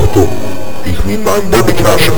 Auto. ich nehme meinen Bobbycrush.